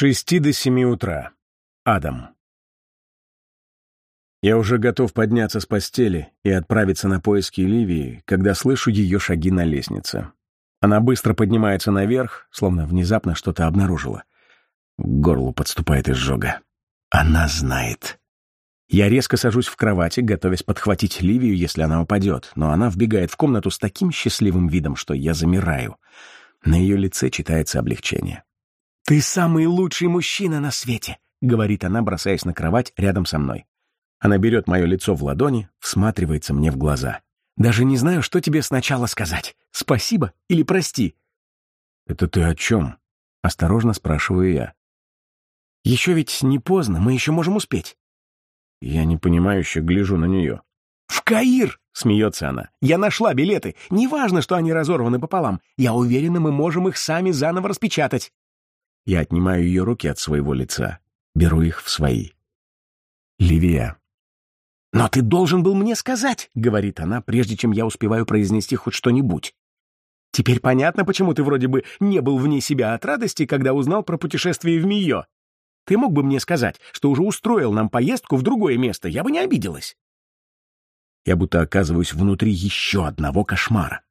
шести до семи утра. Адам. Я уже готов подняться с постели и отправиться на поиски Ливии, когда слышу ее шаги на лестнице. Она быстро поднимается наверх, словно внезапно что-то обнаружила. К горлу подступает изжога. Она знает. Я резко сажусь в кровати, готовясь подхватить Ливию, если она упадет, но она вбегает в комнату с таким счастливым видом, что я замираю. На ее лице читается облегчение. «Ты самый лучший мужчина на свете», — говорит она, бросаясь на кровать рядом со мной. Она берет мое лицо в ладони, всматривается мне в глаза. «Даже не знаю, что тебе сначала сказать. Спасибо или прости?» «Это ты о чем?» — осторожно спрашиваю я. «Еще ведь не поздно, мы еще можем успеть». Я непонимающе гляжу на нее. «В Каир!» — смеется она. «Я нашла билеты. Неважно, что они разорваны пополам. Я уверена, мы можем их сами заново распечатать». Я отнимаю ее руки от своего лица, беру их в свои. Ливия. «Но ты должен был мне сказать», — говорит она, прежде чем я успеваю произнести хоть что-нибудь. «Теперь понятно, почему ты вроде бы не был вне себя от радости, когда узнал про путешествие в Мио. Ты мог бы мне сказать, что уже устроил нам поездку в другое место, я бы не обиделась». Я будто оказываюсь внутри еще одного кошмара.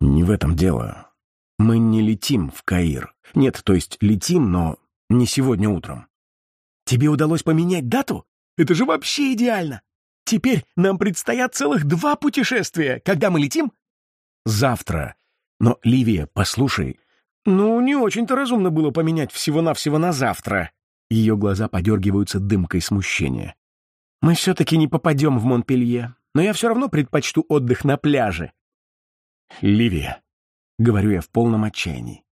Не в этом дело. Не летим в Каир. Нет, то есть летим, но не сегодня утром. Тебе удалось поменять дату? Это же вообще идеально! Теперь нам предстоят целых два путешествия. Когда мы летим? Завтра. Но, Ливия, послушай. Ну, не очень-то разумно было поменять всего-навсего на завтра. Ее глаза подергиваются дымкой смущения. Мы все-таки не попадем в Монпелье, но я все равно предпочту отдых на пляже. Ливия, — говорю я в полном отчаянии.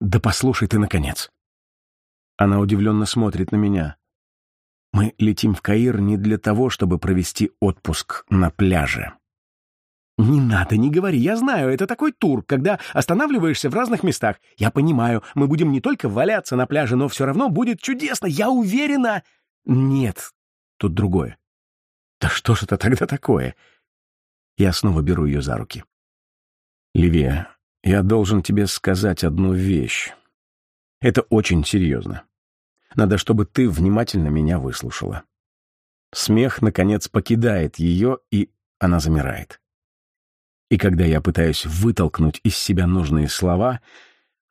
«Да послушай ты, наконец!» Она удивленно смотрит на меня. «Мы летим в Каир не для того, чтобы провести отпуск на пляже». «Не надо, не говори, я знаю, это такой тур, когда останавливаешься в разных местах. Я понимаю, мы будем не только валяться на пляже, но все равно будет чудесно, я уверена!» «Нет, тут другое». «Да что же это тогда такое?» Я снова беру ее за руки. «Ливия, я должен тебе сказать одну вещь. Это очень серьезно. Надо, чтобы ты внимательно меня выслушала. Смех, наконец, покидает ее, и она замирает. И когда я пытаюсь вытолкнуть из себя нужные слова,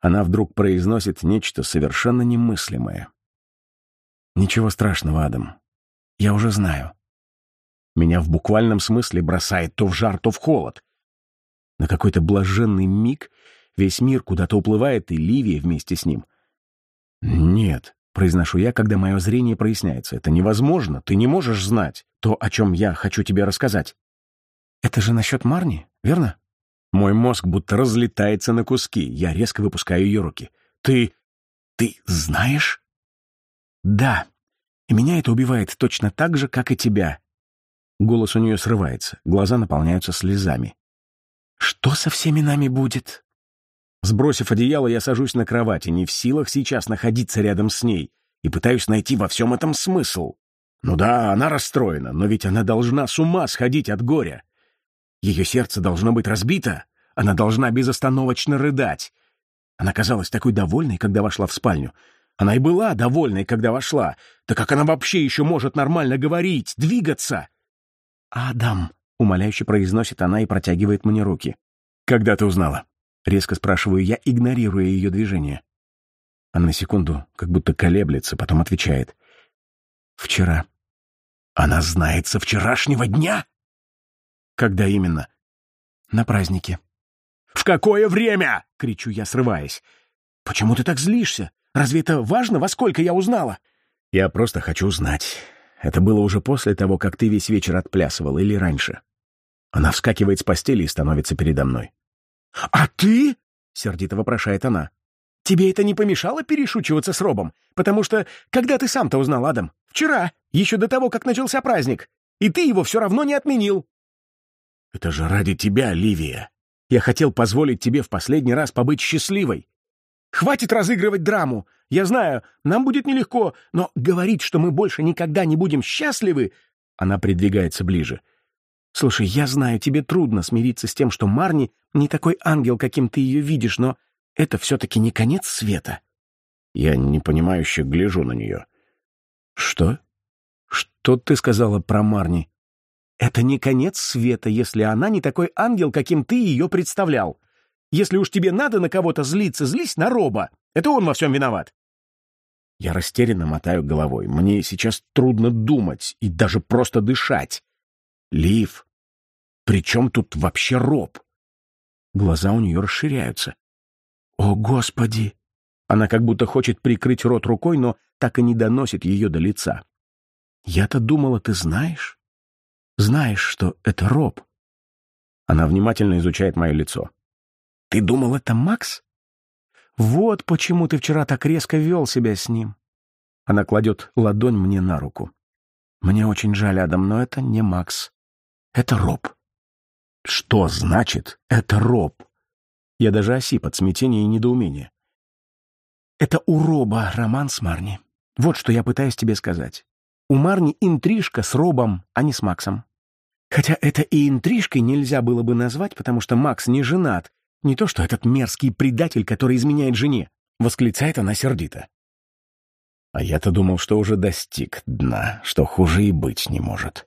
она вдруг произносит нечто совершенно немыслимое. «Ничего страшного, Адам. Я уже знаю. Меня в буквальном смысле бросает то в жар, то в холод. На какой-то блаженный миг весь мир куда-то уплывает, и Ливия вместе с ним. «Нет», — произношу я, когда мое зрение проясняется, — «это невозможно, ты не можешь знать то, о чем я хочу тебе рассказать». «Это же насчет Марни, верно?» Мой мозг будто разлетается на куски, я резко выпускаю ее руки. «Ты... ты знаешь?» «Да, и меня это убивает точно так же, как и тебя». Голос у нее срывается, глаза наполняются слезами. Что со всеми нами будет? Сбросив одеяло, я сажусь на кровати, не в силах сейчас находиться рядом с ней, и пытаюсь найти во всем этом смысл. Ну да, она расстроена, но ведь она должна с ума сходить от горя. Ее сердце должно быть разбито, она должна безостановочно рыдать. Она казалась такой довольной, когда вошла в спальню. Она и была довольной, когда вошла. Да как она вообще еще может нормально говорить, двигаться? «Адам», — умоляюще произносит она и протягивает мне руки. «Когда ты узнала?» — резко спрашиваю я, игнорируя ее движение. Она на секунду как будто колеблется, потом отвечает. «Вчера». «Она знает со вчерашнего дня?» «Когда именно?» «На празднике». «В какое время?» — кричу я, срываясь. «Почему ты так злишься? Разве это важно, во сколько я узнала?» «Я просто хочу знать. Это было уже после того, как ты весь вечер отплясывал, или раньше?» Она вскакивает с постели и становится передо мной. «А ты?» — сердито вопрошает она. «Тебе это не помешало перешучиваться с Робом? Потому что когда ты сам-то узнал, Адам? Вчера, еще до того, как начался праздник. И ты его все равно не отменил». «Это же ради тебя, Ливия. Я хотел позволить тебе в последний раз побыть счастливой». «Хватит разыгрывать драму. Я знаю, нам будет нелегко, но говорить, что мы больше никогда не будем счастливы...» Она придвигается ближе. Слушай, я знаю, тебе трудно смириться с тем, что Марни не такой ангел, каким ты ее видишь, но это все-таки не конец света. Я непонимающе гляжу на нее. «Что? Что ты сказала про Марни?» «Это не конец света, если она не такой ангел, каким ты ее представлял. Если уж тебе надо на кого-то злиться, злись на Роба. Это он во всем виноват». Я растерянно мотаю головой. Мне сейчас трудно думать и даже просто дышать. Лив, при чем тут вообще Роб? Глаза у нее расширяются. «О, Господи!» Она как будто хочет прикрыть рот рукой, но так и не доносит ее до лица. «Я-то думала, ты знаешь? Знаешь, что это Роб?» Она внимательно изучает мое лицо. «Ты думал, это Макс? Вот почему ты вчера так резко вел себя с ним». Она кладет ладонь мне на руку. «Мне очень жаль, Адам, но это не Макс. Это Роб». «Что значит «это Роб»?» Я даже осип от смятения и недоумения. Это у Роба роман с Марни. Вот что я пытаюсь тебе сказать. У Марни интрижка с Робом, а не с Максом. Хотя это и интрижкой нельзя было бы назвать, потому что Макс не женат. Не то что этот мерзкий предатель, который изменяет жене. Восклицает она сердито. А я-то думал, что уже достиг дна, что хуже и быть не может.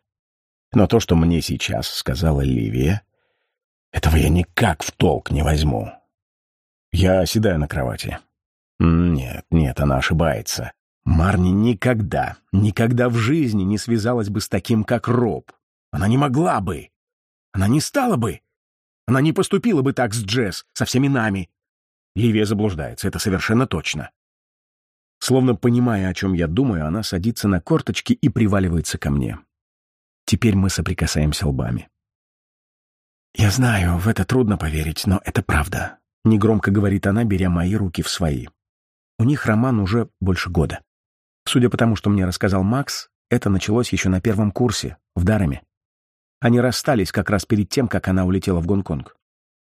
Но то, что мне сейчас сказала Ливия, этого я никак в толк не возьму. Я оседаю на кровати. Нет, нет, она ошибается. Марни никогда, никогда в жизни не связалась бы с таким, как Роб. Она не могла бы. Она не стала бы. Она не поступила бы так с Джесс, со всеми нами. Ливия заблуждается, это совершенно точно. Словно понимая, о чем я думаю, она садится на корточки и приваливается ко мне. Теперь мы соприкасаемся лбами. «Я знаю, в это трудно поверить, но это правда», — негромко говорит она, беря мои руки в свои. У них роман уже больше года. Судя по тому, что мне рассказал Макс, это началось еще на первом курсе, в Дараме. Они расстались как раз перед тем, как она улетела в Гонконг.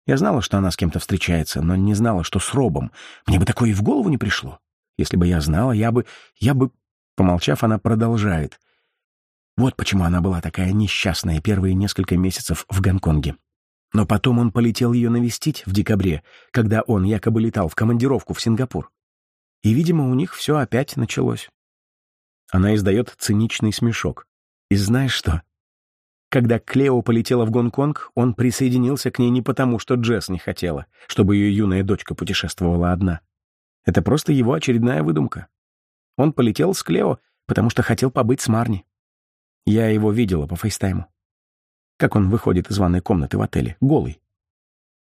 Я знала, что она с кем-то встречается, но не знала, что с Робом. Мне бы такое и в голову не пришло. Если бы я знала, я бы... Я бы... Помолчав, она продолжает. Вот почему она была такая несчастная первые несколько месяцев в Гонконге. Но потом он полетел ее навестить в декабре, когда он якобы летал в командировку в Сингапур. И, видимо, у них все опять началось. Она издает циничный смешок. И знаешь что? Когда Клео полетела в Гонконг, он присоединился к ней не потому, что Джесс не хотела, чтобы ее юная дочка путешествовала одна. Это просто его очередная выдумка. Он полетел с Клео, потому что хотел побыть с Марни. Я его видела по фейстайму. Как он выходит из ванной комнаты в отеле, голый.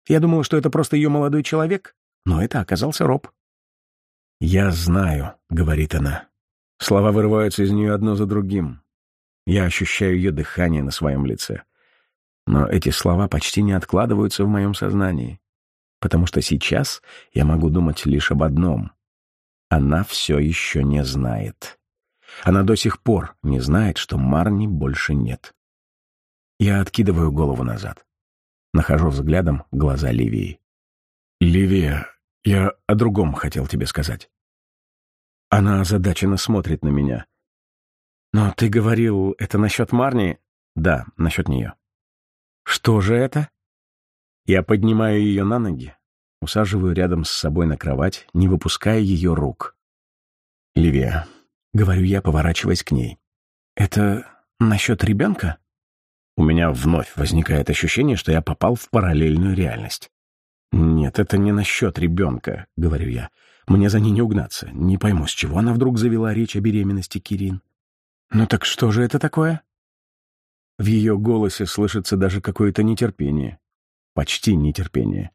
Я думала, что это просто ее молодой человек, но это оказался Роб. «Я знаю», — говорит она. Слова вырываются из нее одно за другим. Я ощущаю ее дыхание на своем лице. Но эти слова почти не откладываются в моем сознании, потому что сейчас я могу думать лишь об одном. Она все еще не знает. Она до сих пор не знает, что Марни больше нет. Я откидываю голову назад. Нахожу взглядом глаза Ливии. «Ливия, я о другом хотел тебе сказать. Она озадаченно смотрит на меня. Но ты говорил, это насчет Марни? Да, насчет нее. Что же это? Я поднимаю ее на ноги, усаживаю рядом с собой на кровать, не выпуская ее рук. Ливия, говорю я, поворачиваясь к ней. Это насчет ребенка? У меня вновь возникает ощущение, что я попал в параллельную реальность. «Нет, это не насчет ребенка», — говорю я. «Мне за ней не угнаться. Не пойму, с чего она вдруг завела речь о беременности Кирин». «Ну так что же это такое?» В ее голосе слышится даже какое-то нетерпение. Почти нетерпение.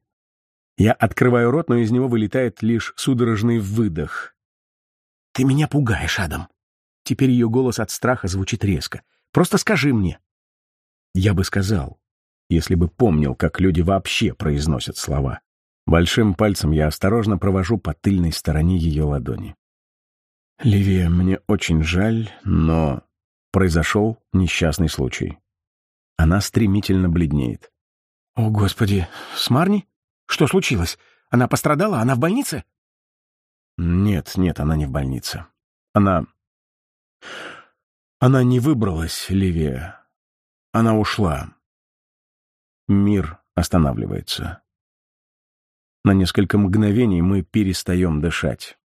Я открываю рот, но из него вылетает лишь судорожный выдох. «Ты меня пугаешь, Адам!» Теперь ее голос от страха звучит резко. «Просто скажи мне!» Я бы сказал, если бы помнил, как люди вообще произносят слова. Большим пальцем я осторожно провожу по тыльной стороне ее ладони. «Ливия, мне очень жаль, но произошел несчастный случай». Она стремительно бледнеет. «О, Господи, с Марни? Что случилось? Она пострадала? Она в больнице?» «Нет, нет, она не в больнице. Она... Она не выбралась, Ливия. Она ушла. Мир останавливается. На несколько мгновений мы перестаем дышать.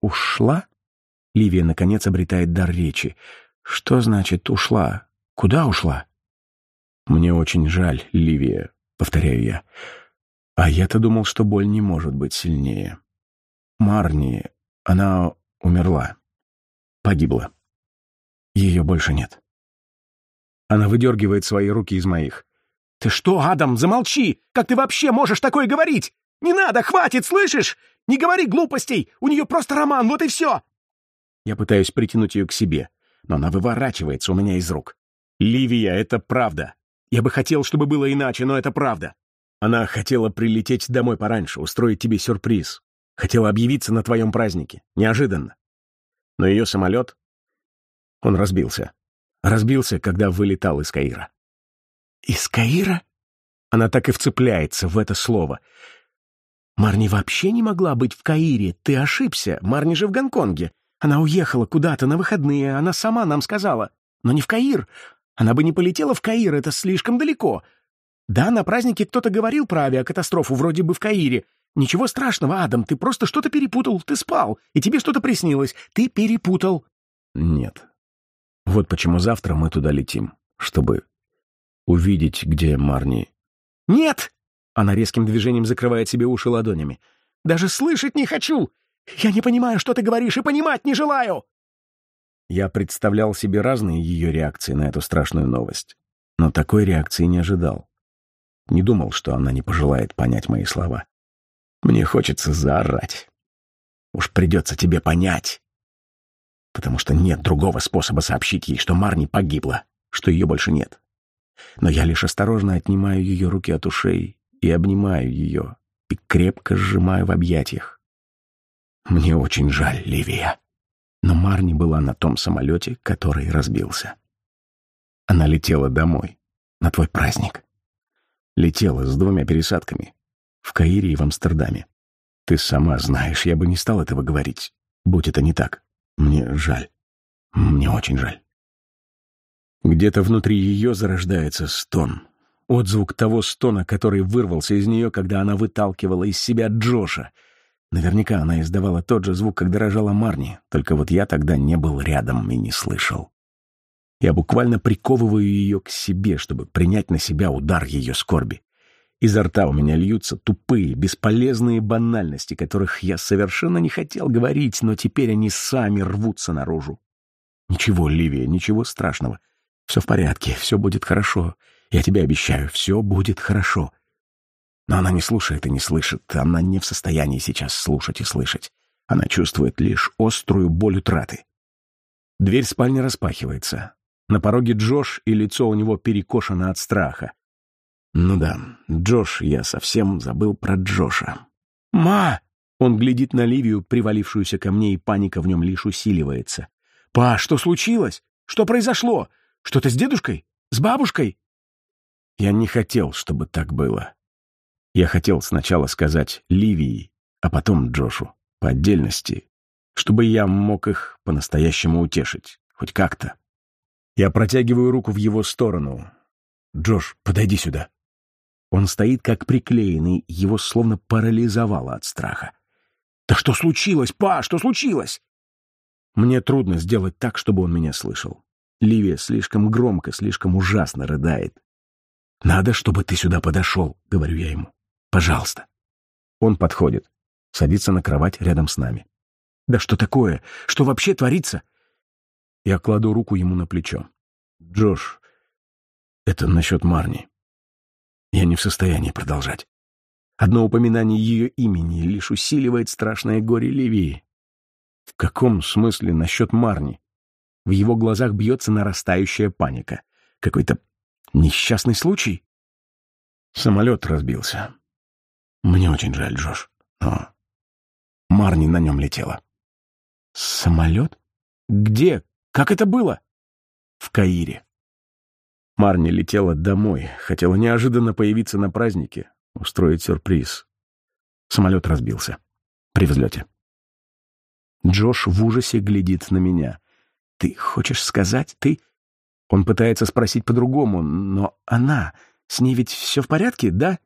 ушла?» Ливия, наконец, обретает дар речи. «Что значит «ушла»? Куда ушла?» «Мне очень жаль, Ливия», — повторяю я. «А я-то думал, что боль не может быть сильнее. Марни, она умерла. Погибла. Ее больше нет». Она выдергивает свои руки из моих. «Ты что, Адам, замолчи! Как ты вообще можешь такое говорить? Не надо, хватит, слышишь? Не говори глупостей! У нее просто роман, вот и все!» Я пытаюсь притянуть ее к себе, но она выворачивается у меня из рук. «Ливия, это правда. Я бы хотел, чтобы было иначе, но это правда. Она хотела прилететь домой пораньше, устроить тебе сюрприз. Хотела объявиться на твоем празднике. Неожиданно. Но ее самолет... Он разбился. Разбился, когда вылетал из Каира. «Из Каира?» Она так и вцепляется в это слово. «Марни вообще не могла быть в Каире. Ты ошибся. Марни же в Гонконге. Она уехала куда-то на выходные, она сама нам сказала. Но не в Каир. Она бы не полетела в Каир, это слишком далеко. Да, на празднике кто-то говорил про авиакатастрофу, вроде бы в Каире. Ничего страшного, Адам, ты просто что-то перепутал. Ты спал, и тебе что-то приснилось. Ты перепутал. Нет. Вот почему завтра мы туда летим, чтобы увидеть, где Марни. Нет! Она резким движением закрывает себе уши ладонями. Даже слышать не хочу! Я не понимаю, что ты говоришь, и понимать не желаю!» Я представлял себе разные ее реакции на эту страшную новость, но такой реакции не ожидал. Не думал, что она не пожелает понять мои слова. Мне хочется заорать. Уж придется тебе понять. Потому что нет другого способа сообщить ей, что Марни погибла, что ее больше нет. Но я лишь осторожно отнимаю ее руки от ушей и обнимаю ее, и крепко сжимаю в объятиях. Мне очень жаль, Ливия. Но Марни была на том самолете, который разбился. Она летела домой, на твой праздник. Летела с двумя пересадками. В Каире и в Амстердаме. Ты сама знаешь, я бы не стал этого говорить, будь это не так. Мне жаль. Мне очень жаль. Где-то внутри ее зарождается стон. Отзвук того стона, который вырвался из нее, когда она выталкивала из себя Джоша — Наверняка она издавала тот же звук, как дрожала Марни, только вот я тогда не был рядом и не слышал. Я буквально приковываю ее к себе, чтобы принять на себя удар ее скорби. Изо рта у меня льются тупые, бесполезные банальности, которых я совершенно не хотел говорить, но теперь они сами рвутся наружу. Ничего, Ливия, ничего страшного. Все в порядке, все будет хорошо. Я тебе обещаю, все будет хорошо. Но она не слушает и не слышит. Она не в состоянии сейчас слушать и слышать. Она чувствует лишь острую боль утраты. Дверь спальни распахивается. На пороге Джош, и лицо у него перекошено от страха. Ну да, Джош, я совсем забыл про Джоша. «Ма!» Он глядит на Ливию, привалившуюся ко мне, и паника в нем лишь усиливается. «Па, что случилось? Что произошло? Что-то с дедушкой? С бабушкой?» Я не хотел, чтобы так было. Я хотел сначала сказать Ливии, а потом Джошу, по отдельности, чтобы я мог их по-настоящему утешить, хоть как-то. Я протягиваю руку в его сторону. «Джош, подойди сюда». Он стоит как приклеенный, его словно парализовало от страха. «Да что случилось, па, что случилось?» Мне трудно сделать так, чтобы он меня слышал. Ливия слишком громко, слишком ужасно рыдает. «Надо, чтобы ты сюда подошел», — говорю я ему. Пожалуйста. Он подходит, садится на кровать рядом с нами. Да что такое? Что вообще творится? Я кладу руку ему на плечо. Джош, это насчет Марни. Я не в состоянии продолжать. Одно упоминание ее имени лишь усиливает страшное горе Ливии. В каком смысле насчет Марни? В его глазах бьется нарастающая паника. Какой-то несчастный случай? Самолет разбился. Мне очень жаль, Джош, но Марни на нем летела. Самолет? Где? Как это было? В Каире. Марни летела домой, хотела неожиданно появиться на празднике, устроить сюрприз. Самолет разбился. При взлете. Джош в ужасе глядит на меня. «Ты хочешь сказать, ты...» Он пытается спросить по-другому, но она... С ней ведь все в порядке, да?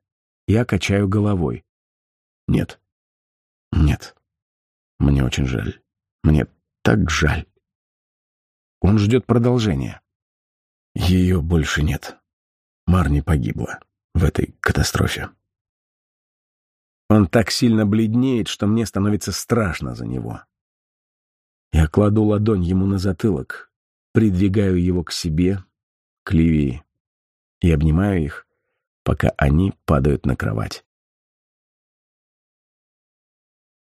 Я качаю головой. Нет. Нет. Мне очень жаль. Мне так жаль. Он ждет продолжения. Ее больше нет. Марни погибла в этой катастрофе. Он так сильно бледнеет, что мне становится страшно за него. Я кладу ладонь ему на затылок, придвигаю его к себе, к Ливии, и обнимаю их, пока они падают на кровать.